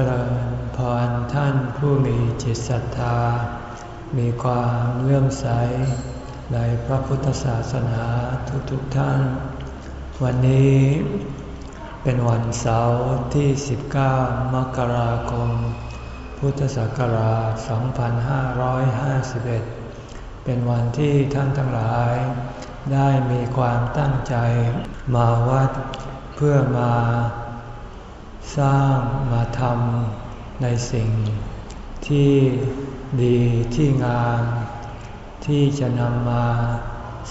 จริญพรท่านผู้มีจิตศรัทธา มีความเลื่อมใส ในพระพุทธศาสนาทุกๆทท่าน วันนี้เป็นวันเสาร์ที่ 19 มกราคม พุทธศักราช 2551 เป็นวันที่ท่านทั้งหลาย ได้มีความตั้งใจมาวัดเพื่อมา สร้างมาทำในสิ่ง ที่ดีที่งามที่จะนำมา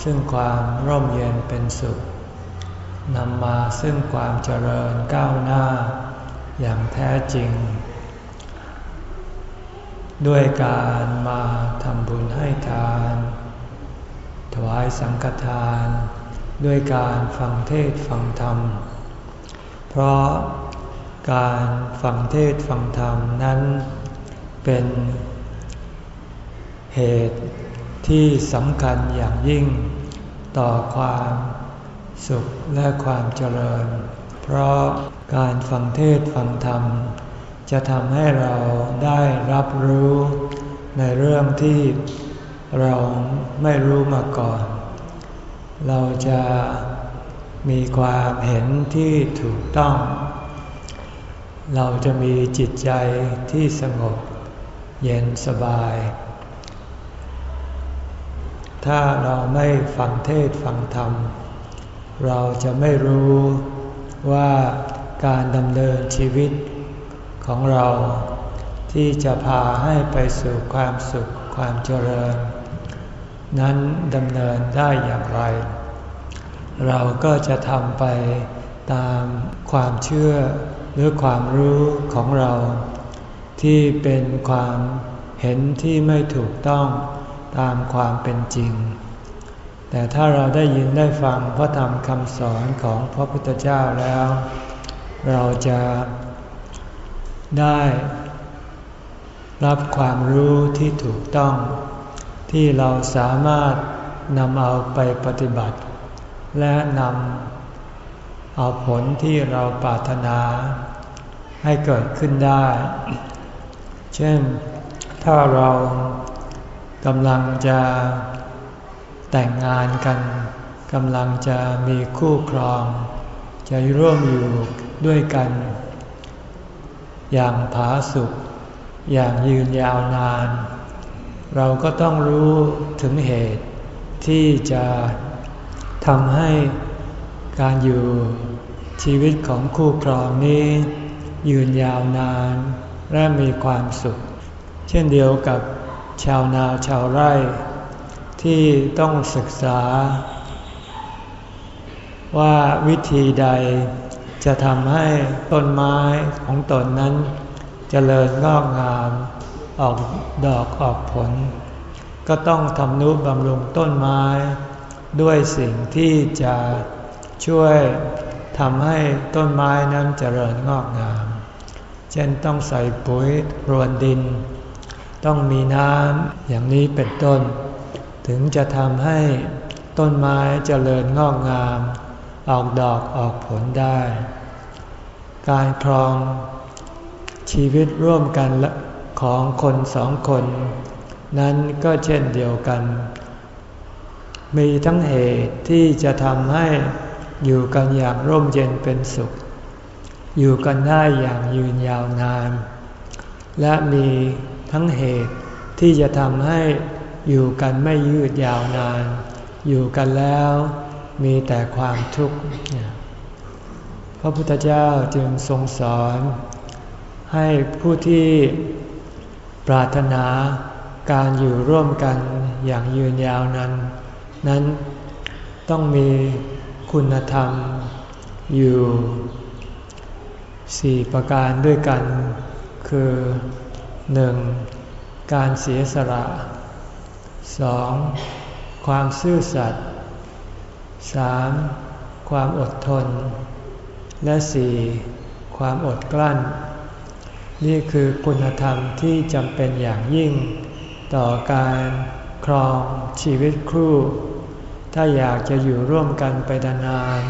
ซึ่งความร่มเย็นเป็นสุขนำมาซึ่งความเจริญก้าวหน้า อย่างแท้จริง ด้วยการมาทำบุญให้ทาน ถวายสังฆทาน ด้วยการฟังเทศฟังธรรม เพราะ การฟังเทศฟังธรรมนั้น เป็นเหตุที่สำคัญอย่างยิ่ง ต่อความสุขและความเจริญ เพราะการฟังเทศฟังธรรม จะทำให้เราได้รับรู้ในเรื่องที่เราไม่รู้มาก่อน เราจะมีความเห็นที่ถูกต้อง เราจะมีจิตใจที่สงบ เย็นสบาย ถ้าเราไม่ฟังเทศฟังธรรม เราจะไม่รู้ว่าการดำเนินชีวิตของเราที่จะพาให้ไปสู่ความสุขความเจริญ นั้นดำเนินได้อย่างไร เราก็จะทำไปตามความเชื่อ หรือความรู้ของเรา ที่เป็นความเห็นที่ไม่ถูกต้องตามความเป็นจริง แต่ถ้าเราได้ยินได้ฟังพระธรรมคำสอนของพระพุทธเจ้าแล้ว เราจะได้รับความรู้ที่ถูกต้อง ที่เราสามารถนำเอาไปปฏิบัติ และนำ เอาผลที่เราปรารถนา ให้เกิดขึ้นได้ เช่น ถ้าเรากำลังจะแต่งงานกันกำลังจะมีคู่ครอง จะร่วมอยู่ด้วยกัน อย่างผาสุข อย่างยืนยาวนาน เราก็ต้องรู้ถึงเหตุที่จะทำให้ การอยู่ชีวิตของคู่ครองนี้ ยืนยาวนานและมีความสุข เช่นเดียวกับชาวนาชาวไร่ ที่ต้องศึกษา ว่าวิธีใดจะทำให้ต้นไม้ของตนนั้นจเจริญงอกงาม ออกดอกออกผล ก็ต้องทำนุบำรุงต้นไม้ ด้วยสิ่งที่จะ ช่วยทำให้ต้นไม้นั้นเจริญงอกงาม เช่นต้องใส่ปุ๋ยรวนดิน ต้องมีน้ำอย่างนี้เป็นต้น ถึงจะทำให้ต้นไม้เจริญงอกงาม ออกดอกออกผลได้ การครองชีวิตร่วมกันของคนสองคน นั้นก็เช่นเดียวกัน มีทั้งเหตุที่จะทำให้ อยู่กันอย่างร่มเย็นเป็นสุข อยู่กันได้อย่างยืนยาวนาน และมีทั้งเหตุที่จะทำให้อยู่กันไม่ยืดยาวนาน อยู่กันแล้วมีแต่ความทุกข์ พระพุทธเจ้าจึงทรงสอน ให้ผู้ที่ปรารถนาการอยู่ร่วมกันอย่างยืนยาวนั้น นั้นต้องมี คุณธรรม อยู่สี่ประการด้วยกัน คือ 1. การเสียสละ 2. ความซื่อสัตย์ 3. ความอดทน และ 4. ความอดกลั้น นี่คือคุณธรรมที่จำเป็นอย่างยิ่ง ต่อการครองชีวิตครู่ ถ้าอยากจะอยู่ร่วมกันไปนาน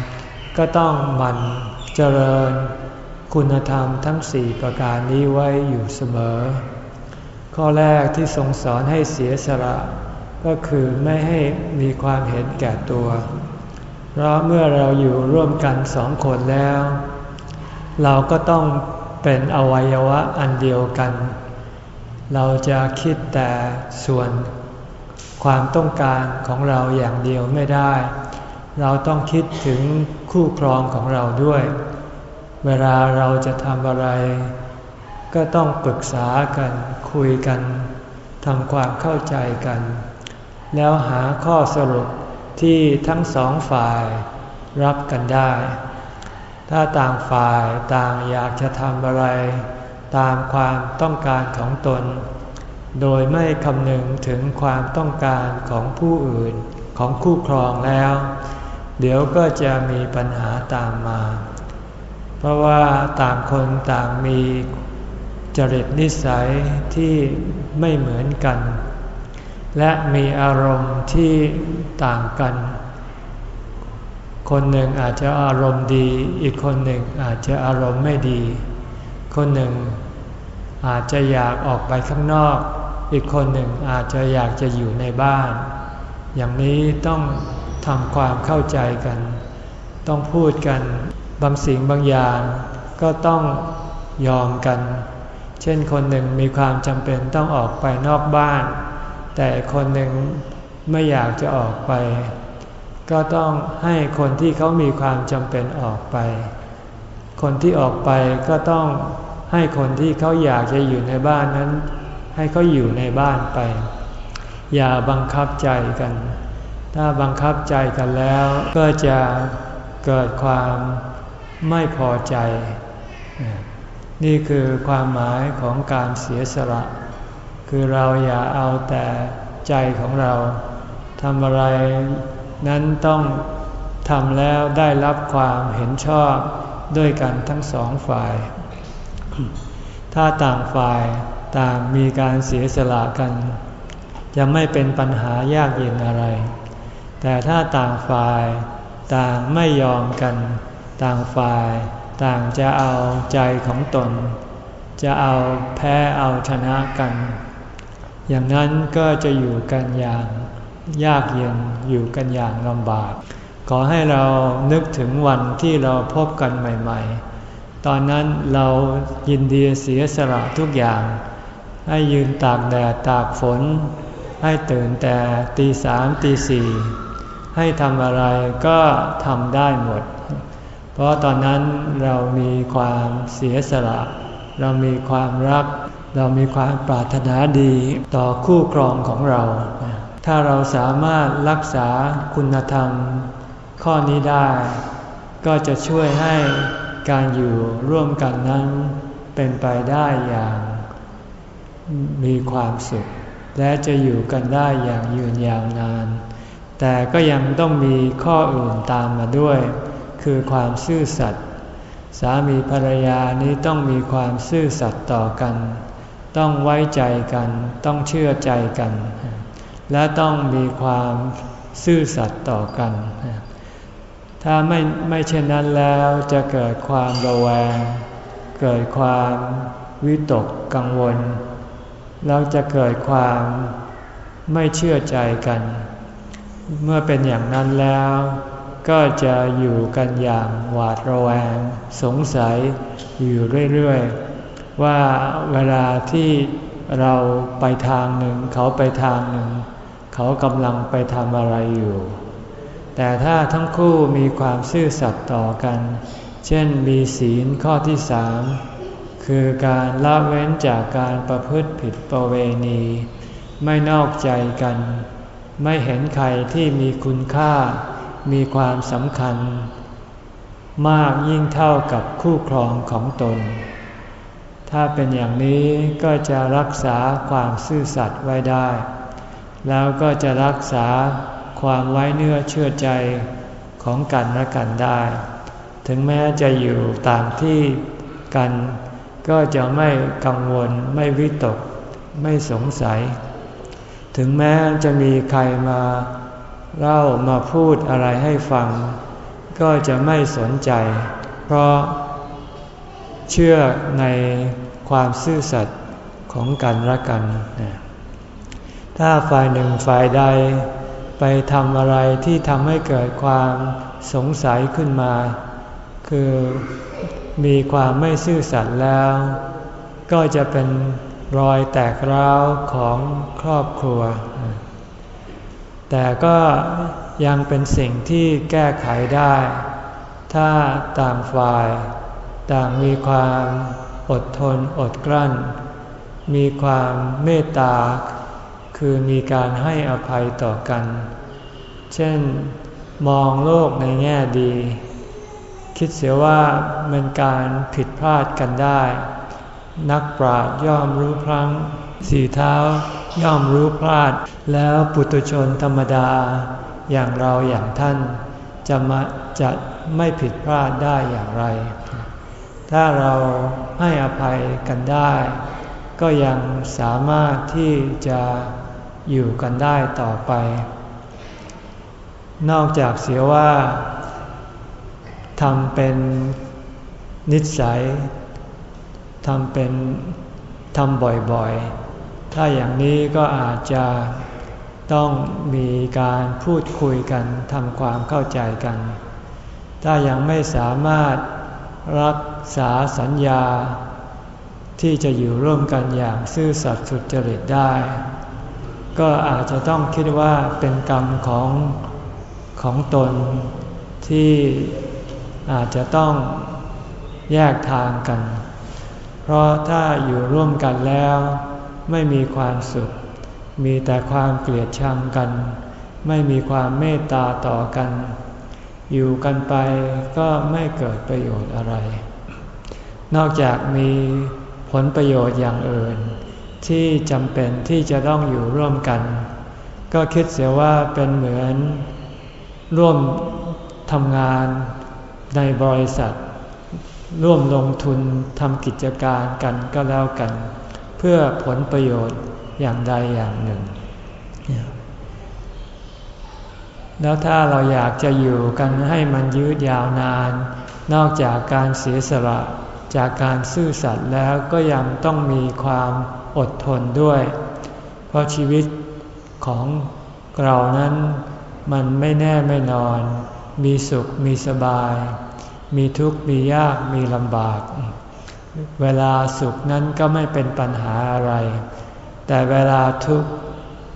ก็ต้องหมั่นเจริญ คุณธรรมทั้งสี่ประการนี้ไว้อยู่เสมอ ข้อแรกที่ทรงสอนให้เสียสละ ก็คือไม่ให้มีความเห็นแก่ตัว เพราะเมื่อเราอยู่ร่วมกันสองคนแล้ว เราก็ต้องเป็นอวัยวะอันเดียวกัน เราจะคิดแต่ส่วน ความต้องการของเราอย่างเดียวไม่ได้ เราต้องคิดถึงคู่ครองของเราด้วย เวลาเราจะทำอะไร ก็ต้องปรึกษากันคุยกันทำความเข้าใจกัน แล้วหาข้อสรุปที่ทั้งสองฝ่ายรับกันได้ ถ้าต่างฝ่ายต่างอยากจะทำอะไร ตามความต้องการของตน โดยไม่คำนึงถึงความต้องการของผู้อื่นของคู่ครองแล้ว เดี๋ยวก็จะมีปัญหาตามมา เพราะว่าต่างคนต่างมีจริตนิสัยที่ไม่เหมือนกัน และมีอารมณ์ที่ต่างกัน คนหนึ่งอาจจะอารมณ์ดี อีกคนหนึ่งอาจจะอารมณ์ไม่ดี คนหนึ่งอาจจะอยากออกไปข้างนอก อีกคนหนึ่งอาจจะอยากจะอยู่ในบ้าน อย่างนี้ต้องทำความเข้าใจกัน ต้องพูดกัน บางสิ่งบางอย่างก็ต้องยอมกัน เช่นคนหนึ่งมีความจำเป็นต้องออกไปนอกบ้าน แต่คนหนึ่งไม่อยากจะออกไป ก็ต้องให้คนที่เขามีความจำเป็นออกไป คนที่ออกไปก็ต้องให้คนที่เขาอยากจะอยู่ในบ้านนั้น ให้เขาอยู่ในบ้านไป อย่าบังคับใจกัน ถ้าบังคับใจกันแล้วก็จะเกิดความไม่พอใจ นี่คือความหมายของการเสียสละ คือเราอย่าเอาแต่ใจของเราทำอะไรนั้นต้องทำแล้วได้รับความเห็นชอบด้วยกันทั้งสองฝ่าย ถ้าต่างฝ่าย ต่างมีการเสียสละกัน จะไม่เป็นปัญหายากเย็นอะไร แต่ถ้าต่างฝ่ายต่างไม่ยอมกัน ต่างฝ่ายต่างจะเอาใจของตน จะเอาแพ้เอาชนะกัน อย่างนั้นก็จะอยู่กันอย่างยากเย็นอยู่กันอย่างลำบาก ขอให้เรานึกถึงวันที่เราพบกันใหม่ ๆ ตอนนั้นเรายินดีเสียสละทุกอย่าง ให้ยืนตากแดดตากฝน ให้ตื่นแต่ตีสามตีสี่ให้ทำอะไรก็ทำได้หมด เพราะตอนนั้นเรามีความเสียสละ เรามีความรัก เรามีความปรารถนาดีต่อคู่ครองของเรา ถ้าเราสามารถรักษาคุณธรรม ข้อนี้ได้ ก็จะช่วยให้การอยู่ร่วมกันนั้นเป็นไปได้อย่าง มีความสุข และจะอยู่กันได้อย่างยืนยาวนาน แต่ก็ยังต้องมีข้ออื่นตามมาด้วย คือความซื่อสัตย์สามีภรรยานี้ต้องมีความซื่อสัตย์ต่อกัน ต้องไว้ใจกัน ต้องเชื่อใจกัน และต้องมีความซื่อสัตย์ต่อกัน ถ้าไม่ไม่เช่นนั้นแล้วจะเกิดความระแวง เกิดความวิตกกังวล เราจะเกิดความไม่เชื่อใจกัน เมื่อเป็นอย่างนั้นแล้ว ก็จะอยู่กันอย่างหวาดระแวง สงสัยอยู่เรื่อยๆ ว่าเวลาที่เราไปทางหนึ่ง เขาไปทางหนึ่ง เขากำลังไปทำอะไรอยู่ แต่ถ้าทั้งคู่มีความซื่อสัตย์ต่อกัน เช่นมีศีลข้อที่สาม คือการละเว้นจากการประพฤติผิดประเวณี ไม่นอกใจกัน ไม่เห็นใครที่มีคุณค่า มีความสำคัญ มากยิ่งเท่ากับคู่ครองของตน ถ้าเป็นอย่างนี้ก็จะรักษาความซื่อสัตย์ไว้ได้ แล้วก็จะรักษาความไว้เนื้อเชื่อใจของกันและกันได้ ถึงแม้จะอยู่ต่างที่กัน ก็จะไม่กังวลไม่วิตก ไม่สงสัย ถึงแม้จะมีใครมาเล่ามาพูดอะไรให้ฟัง ก็จะไม่สนใจ เพราะเชื่อในความซื่อสัตย์ของกันและกัน ถ้าฝ่ายหนึ่งฝ่ายใดไปทำอะไรที่ทำให้เกิดความสงสัยขึ้นมา คือ มีความไม่ซื่อสัตย์แล้ว ก็จะเป็นรอยแตกร้าวของครอบครัว แต่ก็ยังเป็นสิ่งที่แก้ไขได้ ถ้าต่างฝ่าย ต่างมีความอดทนอดกลั้น มีความเมตตา คือมีการให้อภัยต่อกัน เช่น มองโลกในแง่ดี คิดเสียว่าเป็นการผิดพลาดกันได้ นักปราชญ์ย่อมรู้พลังสีเท้าย่อมรู้พลาด แล้วปุตุชนธรรมดา อย่างเราอย่างท่าน จะมาจะไม่ผิดพลาดได้อย่างไร ถ้าเราให้อภัยกันได้ ก็ยังสามารถที่จะอยู่กันได้ต่อไป นอกจากเสียว่า ทำเป็นนิสัยทำเป็นทำบ่อยๆ ถ้าอย่างนี้ก็อาจจะต้องมีการพูดคุยกันทำความเข้าใจกัน ถ้ายังไม่สามารถรักษาสัญญา ที่จะอยู่ร่วมกันอย่างซื่อสัตย์สุจริตได้ ก็อาจจะต้องคิดว่าเป็นกรรมของของตนที่ อาจจะต้องแยกทางกัน เพราะถ้าอยู่ร่วมกันแล้ว ไม่มีความสุข มีแต่ความเกลียดชังกัน ไม่มีความเมตตาต่อกัน อยู่กันไปก็ไม่เกิดประโยชน์อะไร นอกจากมีผลประโยชน์อย่างอื่น ที่จำเป็นที่จะต้องอยู่ร่วมกัน ก็คิดเสียว่าเป็นเหมือนร่วมทำงาน ในบริษัท ร่วมลงทุนทำกิจการกันก็แล้วกัน เพื่อผลประโยชน์อย่างใดอย่างหนึ่ง แล้วถ้าเราอยากจะอยู่กันให้มันยืดยาวนาน นอกจากการเสียสละจากการซื่อสัตย์แล้วก็ยังต้องมีความอดทนด้วย เพราะชีวิตของเรานั้นมันไม่แน่ไม่นอน มีสุขมีสบาย มีทุกข์มียากมีลำบาก เวลาสุขนั้นก็ไม่เป็นปัญหาอะไร แต่เวลาทุกข์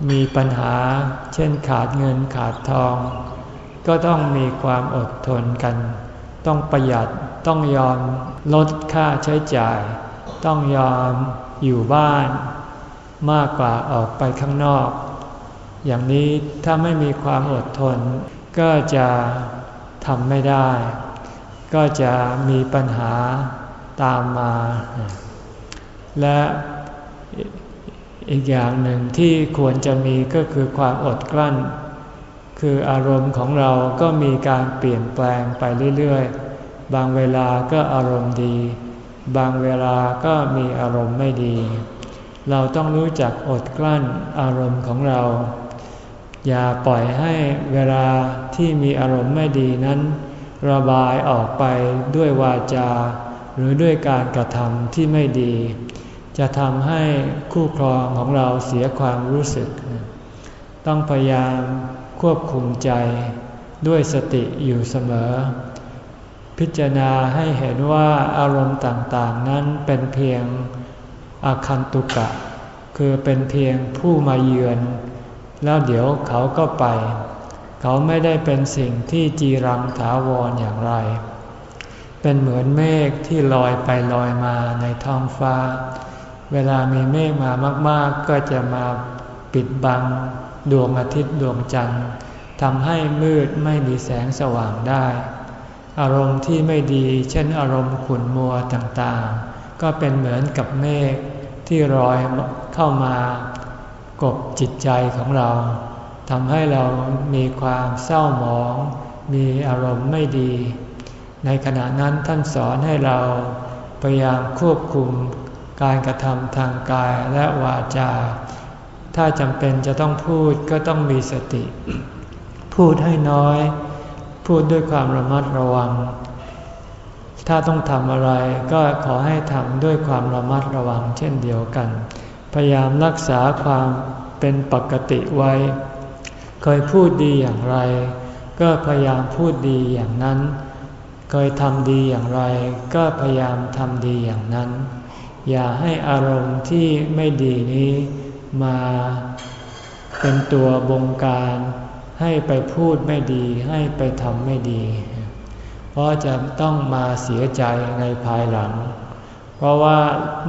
มีปัญหา เช่นขาดเงินขาดทอง ก็ต้องมีความอดทนกัน ต้องประหยัดต้องยอมลดค่าใช้จ่าย ต้องยอมอยู่บ้าน มากกว่าออกไปข้างนอก อย่างนี้ถ้าไม่มีความอดทน ก็จะทำไม่ได้ ก็จะมีปัญหาตามมา และอีกอย่างหนึ่งที่ควรจะมีก็คือความอดกลั้น คืออารมณ์ของเราก็มีการเปลี่ยนแปลงไปเรื่อยๆ บางเวลาก็อารมณ์ดี บางเวลาก็มีอารมณ์ไม่ดี เราต้องรู้จักอดกลั้นอารมณ์ของเรา อย่าปล่อยให้เวลาที่มีอารมณ์ไม่ดีนั้น ระบายออกไปด้วยวาจา หรือด้วยการกระทำที่ไม่ดี จะทำให้คู่ครองของเราเสียความรู้สึก ต้องพยายามควบคุมใจด้วยสติอยู่เสมอ พิจารณาให้เห็นว่าอารมณ์ต่างๆ นั้นเป็นเพียงอาคันตุกะ คือเป็นเพียงผู้มาเยือน แล้วเดี๋ยวเขาก็ไป เขาไม่ได้เป็นสิ่งที่จีรังถาวรอย่างไร เป็นเหมือนเมฆที่ลอยไปลอยมาในท้องฟ้า เวลามีเมฆมามาก ๆ ก็จะมาปิดบังดวงอาทิตย์ดวงจันทร์ทำให้มืดไม่มีแสงสว่างได้ อารมณ์ที่ไม่ดี เช่นอารมณ์ขุ่นมัวต่างๆ ก็เป็นเหมือนกับเมฆที่ลอยเข้ามา กบจิตใจของเราทำให้เรามีความเศร้าหมอง มีอารมณ์ไม่ดี ในขณะนั้นท่านสอนให้เราพยายามควบคุมการกระทำทางกายและวาจา ถ้าจำเป็นจะต้องพูดก็ต้องมีสติ พูดให้น้อย พูดด้วยความระมัดระวัง ถ้าต้องทำอะไรก็ขอให้ทำด้วยความระมัดระวังเช่นเดียวกัน พยายามรักษาความเป็นปกติไว้ เคยพูดดีอย่างไร ก็พยายามพูดดีอย่างนั้น เคยทำดีอย่างไร ก็พยายามทำดีอย่างนั้น อย่าให้อารมณ์ที่ไม่ดีนี้มาเป็นตัวบงการให้ไปพูดไม่ดีให้ไปทำไม่ดี เพราะจะต้องมาเสียใจในภายหลัง เพราะว่า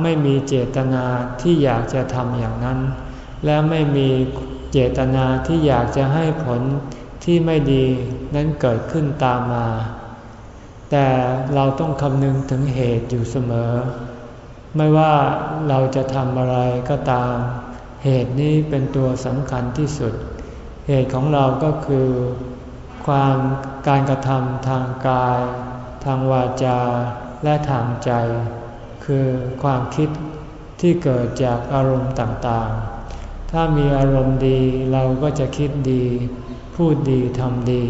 ไม่มีเจตนาที่อยากจะทำอย่างนั้น และไม่มีเจตนาที่อยากจะให้ผลที่ไม่ดีนั้นเกิดขึ้นตามมา แต่เราต้องคำนึงถึงเหตุอยู่เสมอ ไม่ว่าเราจะทำอะไรก็ตาม เหตุนี้เป็นตัวสำคัญที่สุด เหตุของเราก็คือ ความการกระทำทางกาย ทางวาจา และทางใจ คือความคิดที่เกิดจากอารมณ์ต่างๆ ถ้ามีอารมณ์ดีเราก็จะคิดดี พูดดีทำดี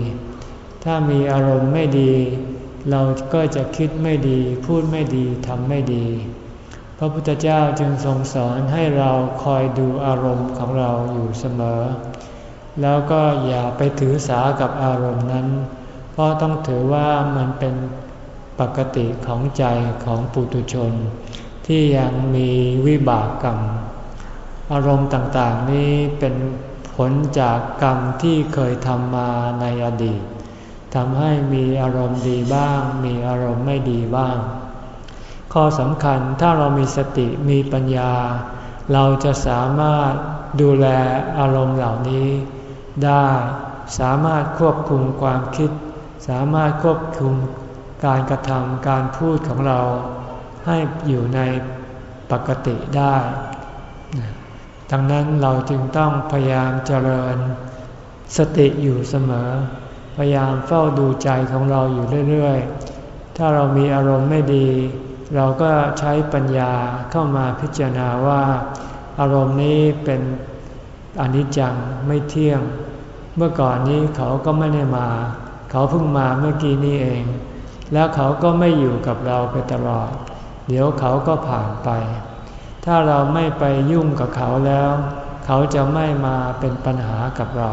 ถ้ามีอารมณ์ไม่ดี เราก็จะคิดไม่ดี พูดไม่ดีทำไม่ดี พระพุทธเจ้าจึงทรงสอนให้เราคอยดูอารมณ์ของเราอยู่เสมอ แล้วก็อย่าไปถือสากับอารมณ์นั้น เพราะต้องถือว่ามันเป็น ปกติของใจของปุถุชน ที่ยังมีวิบากกรรม อารมณ์ต่างๆนี้เป็นผลจากกรรมที่เคยทำมาในอดีตทำให้มีอารมณ์ดีบ้าง มีอารมณ์ไม่ดีบ้าง ข้อสำคัญถ้าเรามีสติมีปัญญา เราจะสามารถดูแลอารมณ์เหล่านี้ ได้สามารถควบคุมความคิด สามารถควบคุม การกระทำการพูดของเราให้อยู่ในปกติได้ดังนั้นเราจึงต้องพยายามเจริญ สติอยู่เสมอ พยายามเฝ้าดูใจของเราอยู่เรื่อยๆ ถ้าเรามีอารมณ์ไม่ดี เราก็ใช้ปัญญาเข้ามาพิจารณาว่า อารมณ์นี้เป็นอนิจจังไม่เที่ยง เมื่อก่อนนี้เขาก็ไม่ได้มา เขาเพิ่งมาเมื่อกี้นี้เอง แล้วเขาก็ไม่อยู่กับเราไปตลอด เดี๋ยวเขาก็ผ่านไป ถ้าเราไม่ไปยุ่งกับเขาแล้ว เขาจะไม่มาเป็นปัญหากับเรา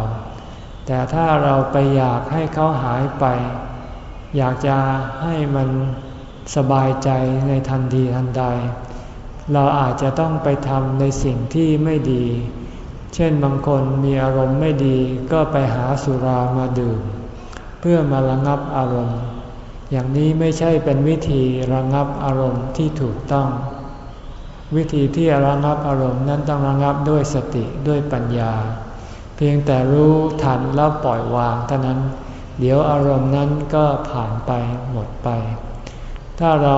แต่ถ้าเราไปอยากให้เขาหายไป อยากจะให้มันสบายใจในทันทีทันใด เราอาจจะต้องไปทำในสิ่งที่ไม่ดี เช่นบางคนมีอารมณ์ไม่ดีก็ไปหาสุรามาดื่ม เพื่อมาระงับอารมณ์ อย่างนี้ไม่ใช่เป็นวิธีระงับอารมณ์ที่ถูกต้อง วิธีที่ระงับอารมณ์นั้นต้องระงับด้วยสติด้วยปัญญา เพียงแต่รู้ทันแล้วปล่อยวางเท่านั้น เดี๋ยวอารมณ์นั้นก็ผ่านไปหมดไป ถ้าเรา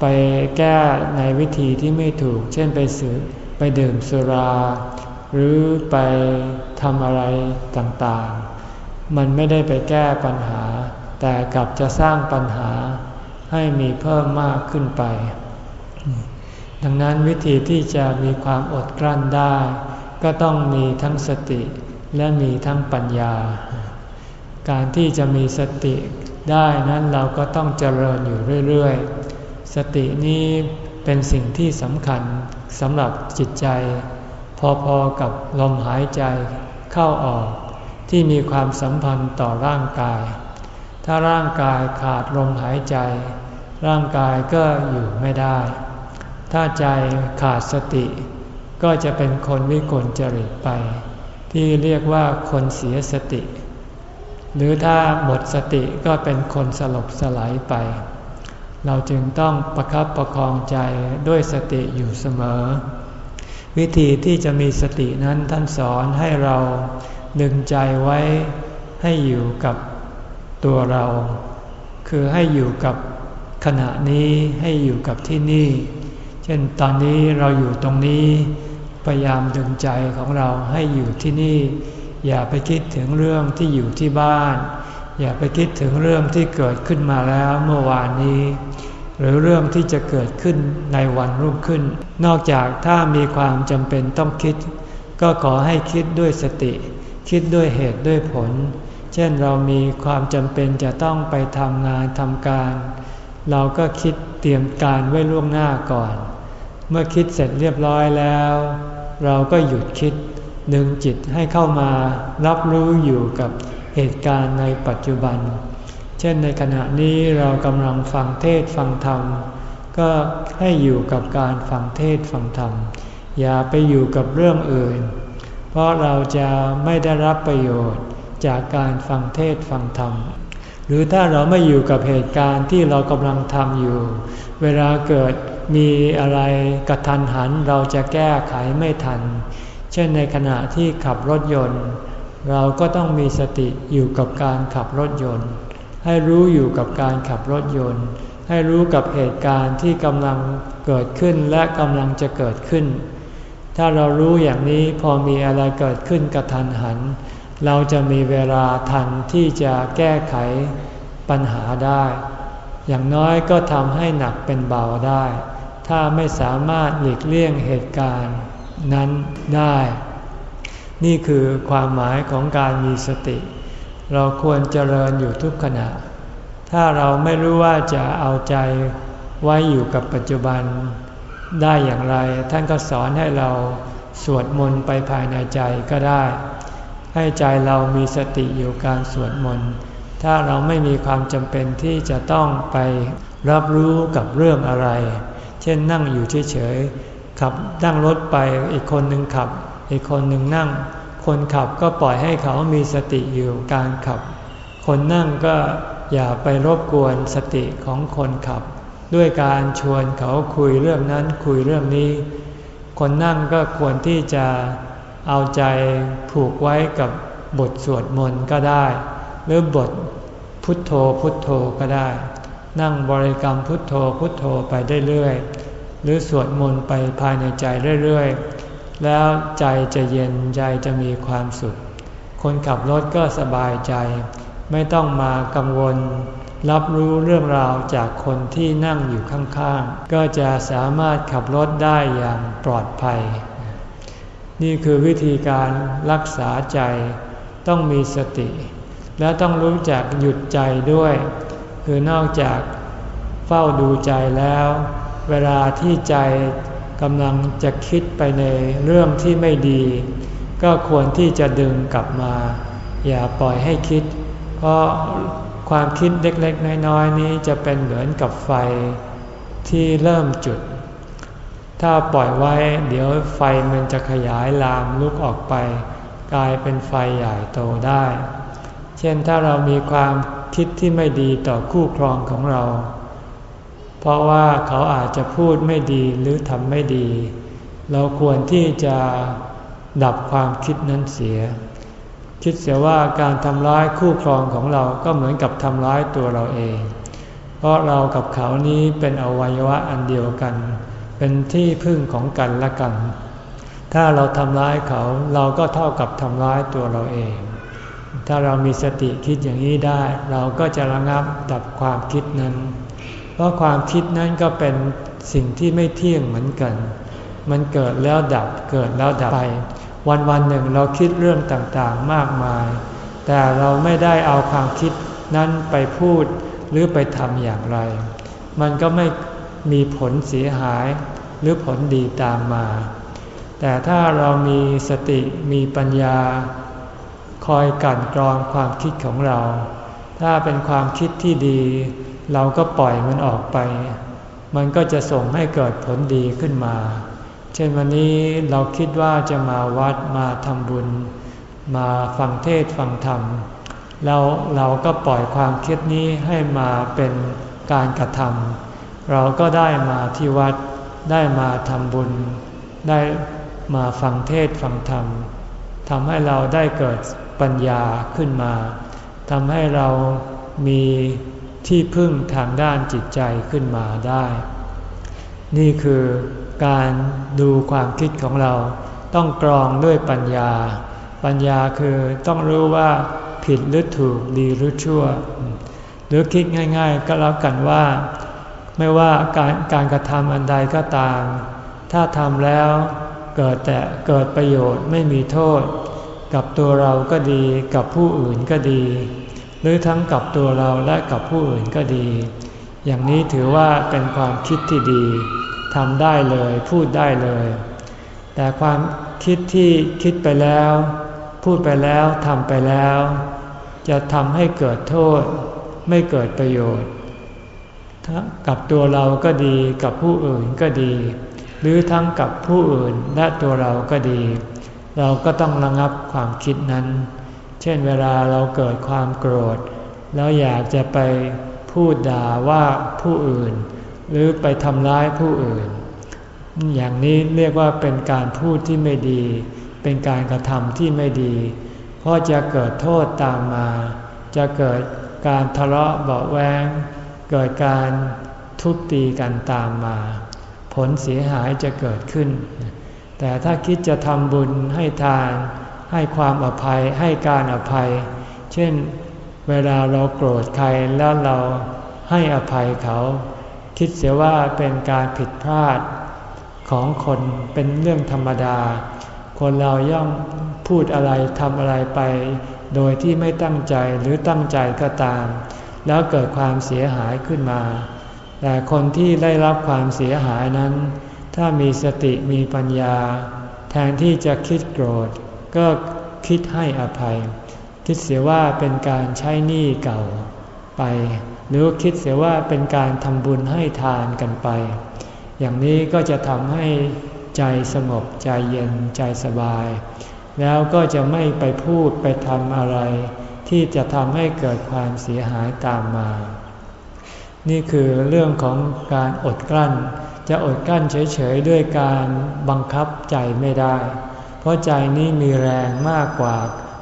ไปแก้ในวิธีที่ไม่ถูก เช่นไปสือไปดื่มสุรา หรือไปทำอะไรต่างๆ มันไม่ได้ไปแก้ปัญหา แต่กลับจะสร้างปัญหาให้มีเพิ่มมากขึ้นไป ดังนั้นวิธีที่จะมีความอดกลั้นได้ ก็ต้องมีทั้งสติและมีทั้งปัญญา การที่จะมีสติได้นั้นเราก็ต้องเจริญอยู่เรื่อยๆ สตินี้เป็นสิ่งที่สำคัญสำหรับจิตใจ พอๆกับลมหายใจเข้าออกที่มีความสัมพันธ์ต่อร่างกาย ถ้าร่างกายขาดลมหายใจ ร่างกายก็อยู่ไม่ได้ ถ้าใจขาดสติ ก็จะเป็นคนวิกลจริตไป ที่เรียกว่าคนเสียสติ หรือถ้าหมดสติก็เป็นคนสลบสลายไป เราจึงต้องประครับประคองใจด้วยสติอยู่เสมอ วิธีที่จะมีสตินั้นท่านสอนให้เราดึงใจไว้ให้อยู่กับ ตัวเรา คือให้อยู่กับขณะนี้ให้อยู่กับที่นี่ เช่นตอนนี้เราอยู่ตรงนี้ พยายามดึงใจของเราให้อยู่ที่นี่ อย่าไปคิดถึงเรื่องที่อยู่ที่บ้าน อย่าไปคิดถึงเรื่องที่เกิดขึ้นมาแล้วเมื่อวานนี้ หรือเรื่องที่จะเกิดขึ้นในวันรุ่งขึ้น นอกจากถ้ามีความจำเป็นต้องคิด ก็ขอให้คิดด้วยสติ คิดด้วยเหตุด้วยผล ช่นเรามีความจำเป็นจะต้องไปทำงานทำการ เราก็คิดเตรียมการไว้ล่วงหน้าก่อน เมื่อคิดเสร็จเรียบร้อยแล้ว เราก็หยุดคิดดึงจิตให้เข้ามารับรู้อยู่กับเหตุการณ์ในปัจจุบัน เช่นในขณะนี้เรากำลังฟังเทศฟังธรรม ก็ให้อยู่กับการฟังเทศฟังธรรม อย่าไปอยู่กับเรื่องอื่น เพราะเราจะไม่ได้รับประโยชน์ จากการฟังเทศฟังธรรม หรือถ้าเราไม่อยู่กับเหตุการณ์ที่เรากำลังทำอยู่ เวลาเกิดมีอะไรกระทันหันเราจะแก้ไขไม่ทัน เช่นในขณะที่ขับรถยนต์ เราก็ต้องมีสติอยู่กับการขับรถยนต์ ให้รู้อยู่กับการขับรถยนต์ ให้รู้กับเหตุการณ์ที่กำลังเกิดขึ้นและกำลังจะเกิดขึ้น ถ้าเรารู้อย่างนี้พอมีอะไรเกิดขึ้นกระทันหัน เราจะมีเวลาทันที่จะแก้ไขปัญหาได้ อย่างน้อยก็ทำให้หนักเป็นเบาได้ ถ้าไม่สามารถหลีกเลี่ยงเหตุการณ์นั้นได้ นี่คือความหมายของการมีสติ เราควรเจริญอยู่ทุกขณะ ถ้าเราไม่รู้ว่าจะเอาใจไว้อยู่กับปัจจุบันได้อย่างไร ท่านก็สอนให้เราสวดมนต์ไปภายในใจก็ได้ ให้ใจเรามีสติอยู่การสวดมนต์ถ้าเราไม่มีความจำเป็นที่จะต้องไปรับรู้กับเรื่องอะไร เช่นนั่งอยู่เฉยๆขับนั่งรถไปอีกคนหนึ่งขับ อีกคนหนึ่งนั่ง คนขับก็ปล่อยให้เขามีสติอยู่การขับ คนนั่งก็อย่าไปรบกวนสติของคนขับ ด้วยการชวนเขาคุยเรื่องนั้นคุยเรื่องนี้ คนนั่งก็ควรที่จะ เอาใจผูกไว้กับบทสวดมนต์ก็ได้ หรือบทพุทโธพุทโธก็ได้ นั่งบริกรรมพุทโธพุทโธไปได้เรื่อยหรือสวดมนต์ไปภายในใจเรื่อยๆ แล้วใจจะเย็นใจจะมีความสุข คนขับรถก็สบายใจ ไม่ต้องมากังวล รับรู้เรื่องราวจากคนที่นั่งอยู่ข้างๆ ก็จะสามารถขับรถได้อย่างปลอดภัย นี่คือวิธีการรักษาใจ ต้องมีสติ และต้องรู้จักหยุดใจด้วย คือนอกจากเฝ้าดูใจแล้ว เวลาที่ใจกำลังจะคิดไปในเรื่องที่ไม่ดี ก็ควรที่จะดึงกลับมา อย่าปล่อยให้คิด เพราะความคิดเล็กๆ น้อยๆ นี้จะเป็นเหมือนกับไฟที่เริ่มจุด ถ้าปล่อยไว้เดี๋ยวไฟมันจะขยายลามลุกออกไป กลายเป็นไฟใหญ่โตได้ เช่นถ้าเรามีความคิดที่ไม่ดีต่อคู่ครองของเรา เพราะว่าเขาอาจจะพูดไม่ดีหรือทำไม่ดี เราควรที่จะดับความคิดนั้นเสีย คิดเสียว่าการทำร้ายคู่ครองของเราก็เหมือนกับทำร้ายตัวเราเอง เพราะเรากับเขานี้เป็นอวัยวะอันเดียวกัน เป็นที่พึ่งของกันและกัน ถ้าเราทำร้ายเขาเราก็เท่ากับทำร้ายตัวเราเอง ถ้าเรามีสติคิดอย่างนี้ได้ เราก็จะระงับดับความคิดนั้น เพราะความคิดนั้นก็เป็นสิ่งที่ไม่เที่ยงเหมือนกัน มันเกิดแล้วดับเกิดแล้วดับไป วันวันหนึ่งเราคิดเรื่องต่างๆมากมาย แต่เราไม่ได้เอาความคิดนั้นไปพูดหรือไปทำอย่างไร มันก็ไม่ มีผลเสียหายหรือผลดีตามมา แต่ถ้าเรามีสติมีปัญญา คอยกันกรองความคิดของเรา ถ้าเป็นความคิดที่ดี เราก็ปล่อยมันออกไป มันก็จะส่งให้เกิดผลดีขึ้นมา เช่นวันนี้เราคิดว่าจะมาวัดมาทำบุญ มาฟังเทศฟังธรรมเราเราก็ปล่อยความคิดนี้ให้มาเป็นการกระทำ เราก็ได้มาที่วัด ได้มาทำบุญ ได้มาฟังเทศฟังธรรมทำให้เราได้เกิดปัญญาขึ้นมาทำให้เรามีที่พึ่งทางด้านจิตใจขึ้นมาได้ นี่คือการดูความคิดของเราต้องกรองด้วยปัญญา ปัญญาคือต้องรู้ว่าผิดหรือถูกดีหรือชั่ว หรือคิดง่าย ๆ ก็แล้วกันว่า ไม่ว่าการการกระทำอันใดก็ตาม ถ้าทำแล้วเกิดแต่เกิดประโยชน์ไม่มีโทษ กับตัวเราก็ดีกับผู้อื่นก็ดี หรือทั้งกับตัวเราและกับผู้อื่นก็ดี อย่างนี้ถือว่าเป็นความคิดที่ดีทำได้เลยพูดได้เลย แต่ความคิดที่คิดไปแล้ว พูดไปแล้วทำไปแล้ว จะทำให้เกิดโทษ ไม่เกิดประโยชน์ กับตัวเราก็ดีกับผู้อื่นก็ดี หรือทั้งกับผู้อื่นและตัวเราก็ดี เราก็ต้องระงับความคิดนั้น เช่นเวลาเราเกิดความโกรธ แล้วอยากจะไปพูดด่าว่าผู้อื่น หรือไปทำร้ายผู้อื่น อย่างนี้เรียกว่าเป็นการพูดที่ไม่ดี เป็นการกระทำที่ไม่ดี เพราะจะเกิดโทษตามมา จะเกิดการทะเลาะเบาแวง เกิดการทุบตีกันตามมา ผลเสียหายจะเกิดขึ้น แต่ถ้าคิดจะทำบุญให้ทาน ให้ความอภัยให้การอภัย เช่นเวลาเราโกรธใครแล้วเราให้อภัยเขา คิดเสียว่าเป็นการผิดพลาดของคนเป็นเรื่องธรรมดา คนเราย่อมพูดอะไรทำอะไรไป โดยที่ไม่ตั้งใจหรือตั้งใจก็ตาม แล้วเกิดความเสียหายขึ้นมา แต่คนที่ได้รับความเสียหายนั้น ถ้ามีสติมีปัญญา แทนที่จะคิดโกรธ ก็คิดให้อภัย คิดเสียว่าเป็นการใช้หนี้เก่าไป หรือคิดเสียว่าเป็นการทำบุญให้ทานกันไป อย่างนี้ก็จะทำให้ใจสงบใจเย็นใจสบาย แล้วก็จะไม่ไปพูดไปทำอะไร ที่จะทำให้เกิดความเสียหายตามมา นี่คือเรื่องของการอดกลั้น จะอดกลั้นเฉยๆด้วยการบังคับใจไม่ได้ เพราะใจนี้มีแรงมากกว่า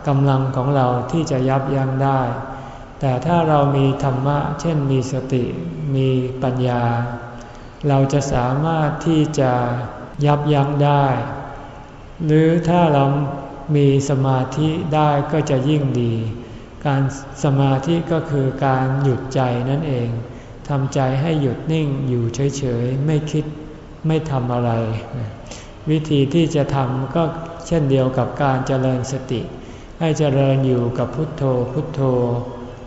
กำลังของเราที่จะยับยั้งได้ แต่ถ้าเรามีธรรมะ เช่นมีสติ มีปัญญา เราจะสามารถที่จะยับยั้งได้ หรือถ้าเรามีสมาธิได้ก็จะยิ่งดี การสมาธิก็คือการหยุดใจนั่นเองทำใจให้หยุดนิ่งอยู่เฉยๆ ไม่คิดไม่ทำอะไร วิธีที่จะทำก็เช่นเดียวกับการเจริญสติ ให้เจริญอยู่กับพุทโธพุทโธ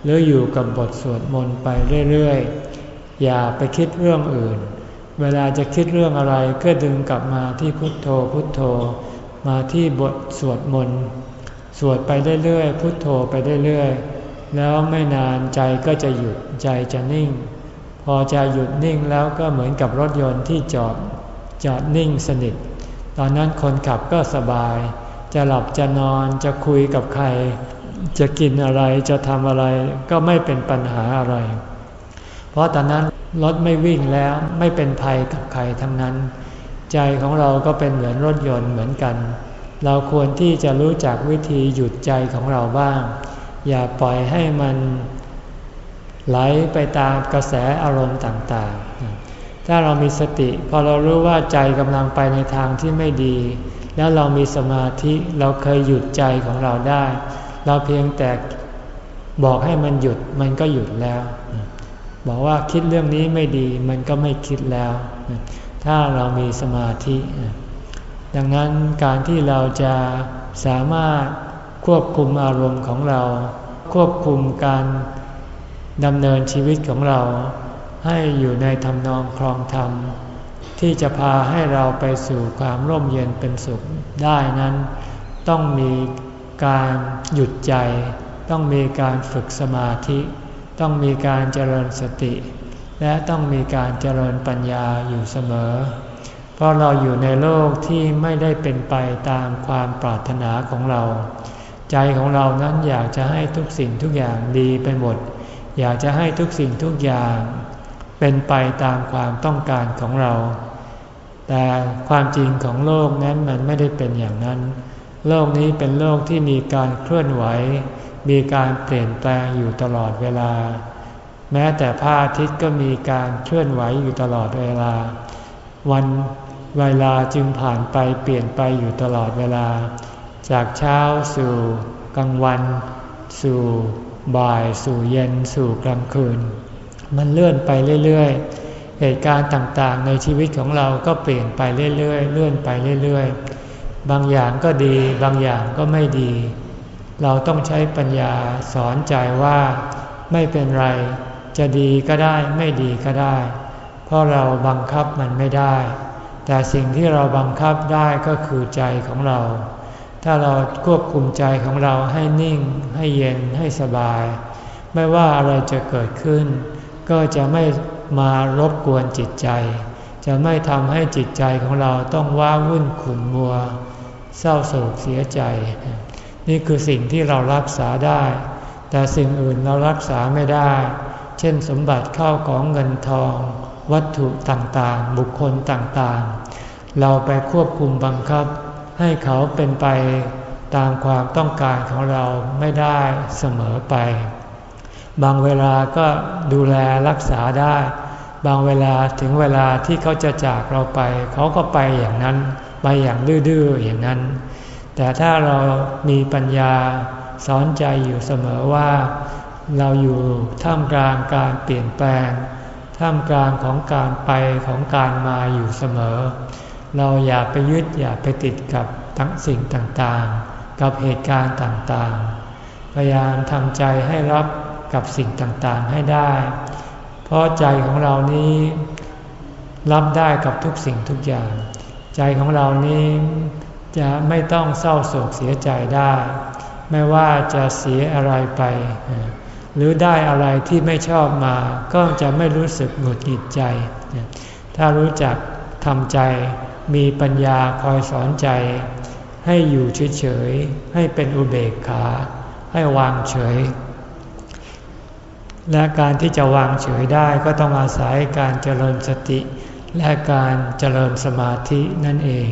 หรืออยู่กับบทสวดมนต์ไปเรื่อยๆ อย่าไปคิดเรื่องอื่น เวลาจะคิดเรื่องอะไรก็ดึงกลับมาที่พุทโธพุทโธ มาที่บทสวดมนต์ สวดไปเรื่อยๆพุทโธไปเรื่อยๆแล้วไม่นานใจก็จะหยุดใจจะนิ่ง พอจะหยุดนิ่งแล้วก็เหมือนกับรถยนต์ที่จอดจอดนิ่งสนิท ตอนนั้นคนขับก็สบาย จะหลับจะนอนจะคุยกับใคร จะกินอะไรจะทำอะไรก็ไม่เป็นปัญหาอะไร เพราะตอนนั้นรถไม่วิ่งแล้วไม่เป็นภัยกับใครทั้งนั้น ใจของเราก็เป็นเหมือนรถยนต์เหมือนกัน เราควรที่จะรู้จักวิธีหยุดใจของเราบ้าง อย่าปล่อยให้มันไหลไปตามกระแสอารมณ์ต่างๆ ถ้าเรามีสติ พอเรารู้ว่าใจกำลังไปในทางที่ไม่ดี แล้วเรามีสมาธิเราเคยหยุดใจของเราได้ เราเพียงแต่บอกให้มันหยุดมันก็หยุดแล้ว บอกว่าคิดเรื่องนี้ไม่ดีมันก็ไม่คิดแล้ว ถ้าเรามีสมาธิ ดังนั้นการที่เราจะสามารถควบคุมอารมณ์ของเรา ควบคุมการดำเนินชีวิตของเรา ให้อยู่ในทำนองครองธรรม ที่จะพาให้เราไปสู่ความร่มเย็นเป็นสุขได้นั้น ต้องมีการหยุดใจ ต้องมีการฝึกสมาธิ ต้องมีการเจริญสติ และต้องมีการเจริญปัญญาอยู่เสมอ ราะเราอยู่ในโลกที่ไม่ได้เป็นไปตามความปรารถนาของเรา ใจของเรานั้นอยากจะให้ทุกสิ่งทุกอย่างดีไปหมด อยากจะให้ทุกสิ่งทุกอย่าง เป็นไปตามความต้องการของเรา แต่ความจริงของโลกนั้นมันไม่ได้เป็นอย่างนั้น โลกนี้เป็นโลกที่มีการเคลื่อนไหว มีการเปลี่ยนแปลงอยู่ตลอดเวลา แม้แต่พระอาทิตย์ก็มีการเคลื่อนไหวอยู่ตลอดเวลา วัน เวลาจึงผ่านไปเปลี่ยนไปอยู่ตลอดเวลา จากเช้าสู่กลางวัน สู่บ่าย สู่เย็น สู่กลางคืน มันเลื่อนไปเรื่อยๆ เหตุการณ์ต่างๆ ในชีวิตของเราก็เปลี่ยนไปเรื่อยๆ เลื่อนไปเรื่อยๆ บางอย่างก็ดี บางอย่างก็ไม่ดี เราต้องใช้ปัญญาสอนใจว่าไม่เป็นไร จะดีก็ได้ไม่ดีก็ได้ เพราะเราบังคับมันไม่ได้ แต่สิ่งที่เราบังคับได้ก็คือใจของเรา ถ้าเราควบคุมใจของเราให้นิ่ง ให้เย็นให้สบาย ไม่ว่าอะไรจะเกิดขึ้น ก็จะไม่มารบกวนจิตใจ จะไม่ทำให้จิตใจของเราต้องว้าวุ่นขุ่นมัว เศร้าโศกเสียใจ นี่คือสิ่งที่เรารักษาได้ แต่สิ่งอื่นเรารักษาไม่ได้ เช่นสมบัติเข้าของเงินทอง วัตถุต่างๆ บุคคลต่างๆ เราไปควบคุมบังคับ ให้เขาเป็นไปตามความต้องการของเราไม่ได้เสมอไป บางเวลาก็ดูแลรักษาได้ บางเวลาถึงเวลาที่เขาจะจากเราไป เขาก็ไปอย่างนั้น ไปอย่างดื้อๆอย่างนั้น แต่ถ้าเรามีปัญญาสอนใจอยู่เสมอว่า เราอยู่ท่ามกลางการเปลี่ยนแปลง ท่ามกลางของการไปของการมาอยู่เสมอ เราอย่าไปยึดอย่าไปติดกับทั้งสิ่งต่างๆ กับเหตุการณ์ต่างๆ พยายามทำใจให้รับกับสิ่งต่างๆให้ได้ เพราะใจของเรานี้รับได้กับทุกสิ่งทุกอย่าง ใจของเรานี้จะไม่ต้องเศร้าโศกเสียใจได้ ไม่ว่าจะเสียอะไรไป หรือได้อะไรที่ไม่ชอบมา ก็จะไม่รู้สึกหงุดหงิดใจ ถ้ารู้จักทำใจ มีปัญญาคอยสอนใจ ให้อยู่เฉยๆ ให้เป็นอุเบกขา ให้วางเฉย และการที่จะวางเฉยได้ก็ต้องอาศัยการเจริญสติ และการเจริญสมาธินั่นเอง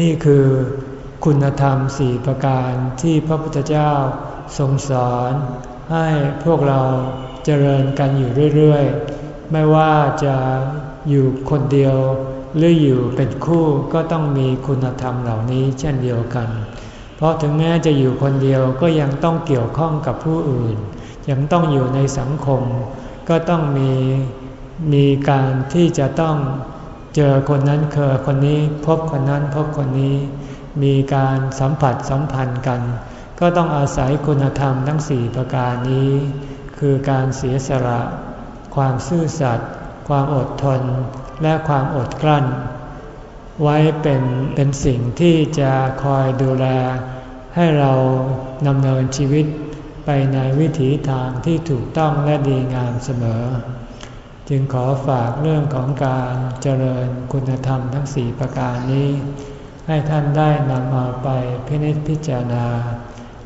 นี่คือคุณธรรมสี่ประการที่พระพุทธเจ้าทรงสอน ให้พวกเราเจริญกันอยู่เรื่อยๆ ไม่ว่าจะอยู่คนเดียว หรืออยู่เป็นคู่ก็ต้องมีคุณธรรมเหล่านี้เช่นเดียวกัน เพราะถึงแม้จะอยู่คนเดียวก็ยังต้องเกี่ยวข้องกับผู้อื่น ยังต้องอยู่ในสังคม ก็ต้องมีมีการที่จะต้องเจอคนนั้นเคอคนนี้ พบคนนั้นพบคนนี้ มีการสัมผัสสัมพันธ์กัน ก็ต้องอาศัยคุณธรรมทั้งสี่ประการนี้ คือการเสียสละ ความซื่อสัตย์ความอดทน และความอดกลั้น ไว้เป็นเป็นสิ่งที่จะคอยดูแล ให้เราดำเนินชีวิตไปในวิถีทางที่ถูกต้องและดีงามเสมอ จึงขอฝากเรื่องของการเจริญคุณธรรมทั้งสี่ประการนี้ ให้ท่านได้นำมาไปพินิจพิจารณา